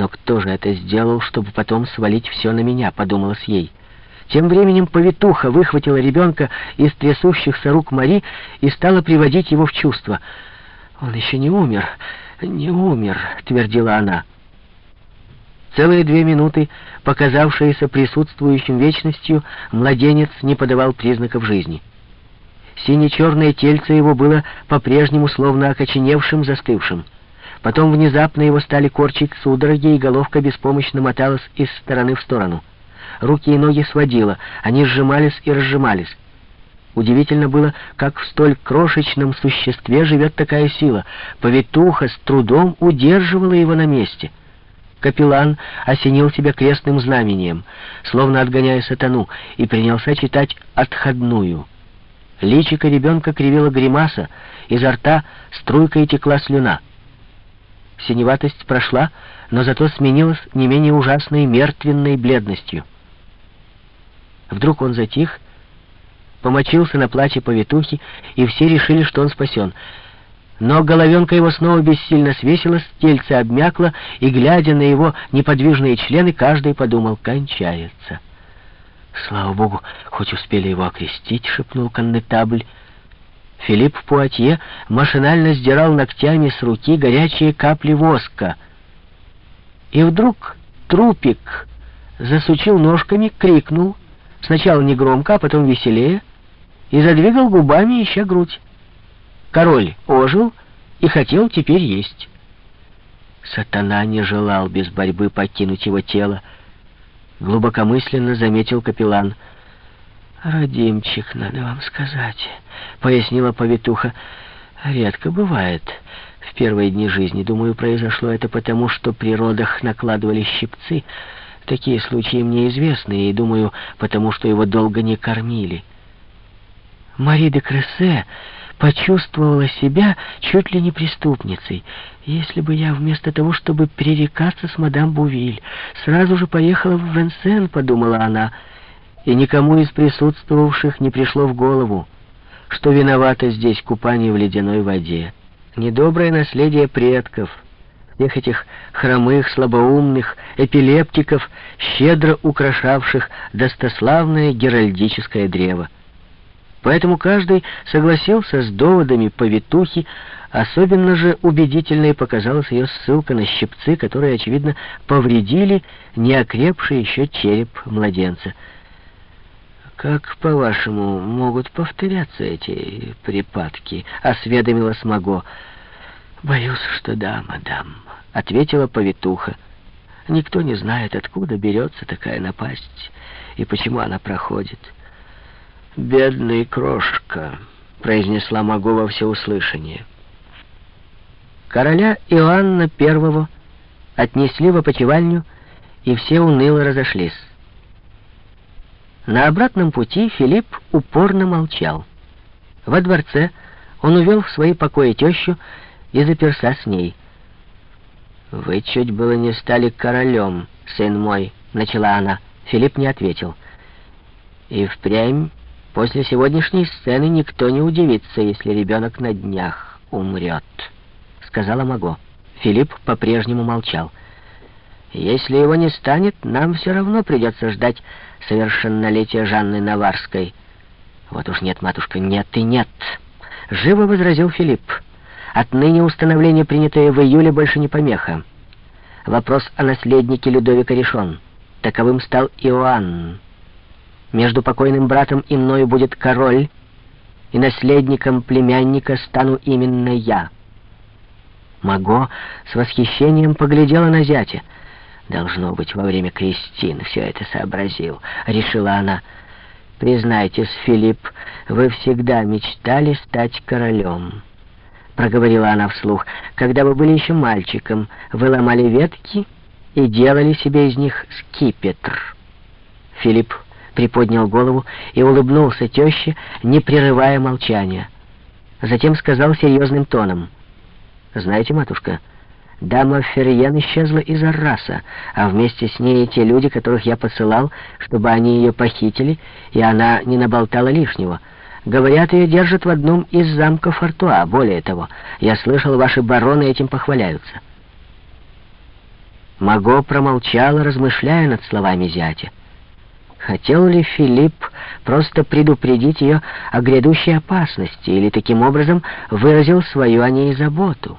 Но кто же это сделал, чтобы потом свалить все на меня, подумалось ей. Тем временем повитуха выхватила ребенка из трясущихся рук Мари и стала приводить его в чувство. «Он еще не умер, не умер», — твердила она. Целые две минуты, показавшиеся присутствующим вечностью, младенец не подавал признаков жизни. Сине-черное тельце его было по-прежнему словно окоченевшим, застывшим. Потом внезапно его стали корчить судороги, и головка беспомощно моталась из стороны в сторону. Руки и ноги сводило, они сжимались и разжимались. Удивительно было, как в столь крошечном существе живет такая сила. Повитуха с трудом удерживала его на месте. Капеллан осенил себя крестным знамением, словно отгоняя сатану, и принялся читать отходную. Личико ребенка кривила гримаса, изо рта струйкой текла слюна. Синеватость прошла, но зато сменилась не менее ужасной мертвенной бледностью. Вдруг он затих, помочился на платье повитухи, и все решили, что он спасен. Но головенка его снова бессильно свесилась, тельце обмякло, и, глядя на его неподвижные члены, каждый подумал «кончается». «Слава богу, хоть успели его окрестить», — шепнул коннетабль. Филипп Пуатье машинально сдирал ногтями с руки горячие капли воска. И вдруг трупик засучил ножками, крикнул, сначала негромко, а потом веселее, и задвигал губами, ища грудь. Король ожил и хотел теперь есть. Сатана не желал без борьбы покинуть его тело, глубокомысленно заметил капеллан. «Родимчик, надо вам сказать», — пояснила повитуха. «Редко бывает. В первые дни жизни, думаю, произошло это потому, что при родах накладывали щипцы. Такие случаи мне известны, и, думаю, потому что его долго не кормили». Мари де Крессе почувствовала себя чуть ли не преступницей. Если бы я вместо того, чтобы пререкаться с мадам Бувиль, сразу же поехала в Венсен, подумала она, и никому из присутствовавших не пришло в голову, что виновато здесь купание в ледяной воде. Недоброе наследие предков, всех этих хромых, слабоумных, эпилептиков, щедро украшавших достославное геральдическое древо. Поэтому каждый согласился с доводами повитухи, особенно же убедительной показалась ее ссылка на щипцы, которые, очевидно, повредили неокрепший еще череп младенца. «Как, по-вашему, могут повторяться эти припадки?» — осведомилась Маго. «Боюсь, что да, мадам», — ответила повитуха. «Никто не знает, откуда берется такая напасть и почему она проходит». «Бедный крошка», — произнесла Магу во всеуслышание. Короля Иоанна I отнесли в опочивальню, и все уныло разошлись. На обратном пути Филипп упорно молчал. Во дворце он увел в свои покои тещу и заперся с ней. «Вы чуть было не стали королем, сын мой», — начала она. Филипп не ответил. «И впрямь После сегодняшней сцены никто не удивится, если ребенок на днях умрет», — сказала Маго. Филипп по-прежнему молчал. «Если его не станет, нам все равно придется ждать совершеннолетия Жанны Наварской». «Вот уж нет, матушка, нет и нет», — живо возразил Филипп. «Отныне установление, принятое в июле, больше не помеха. Вопрос о наследнике Людовика решен. Таковым стал Иоанн». Между покойным братом и мною будет король, и наследником племянника стану именно я. Маго с восхищением поглядела на зятя. Должно быть, во время крестин все это сообразил, решила она. Признайтесь, Филипп, вы всегда мечтали стать королем. Проговорила она вслух. Когда вы были еще мальчиком, вы ломали ветки и делали себе из них скипетр. Филипп приподнял голову и улыбнулся теще, не прерывая молчания. Затем сказал серьезным тоном. «Знаете, матушка, дама Ферриен исчезла из Арраса, а вместе с ней те люди, которых я посылал, чтобы они ее похитили, и она не наболтала лишнего». Говорят, ее держат в одном из замков Артуа. Более того, я слышал, ваши бароны этим похваляются. Маго промолчала, размышляя над словами зятя. Хотел ли Филипп просто предупредить ее о грядущей опасности или таким образом выразил свою о ней заботу?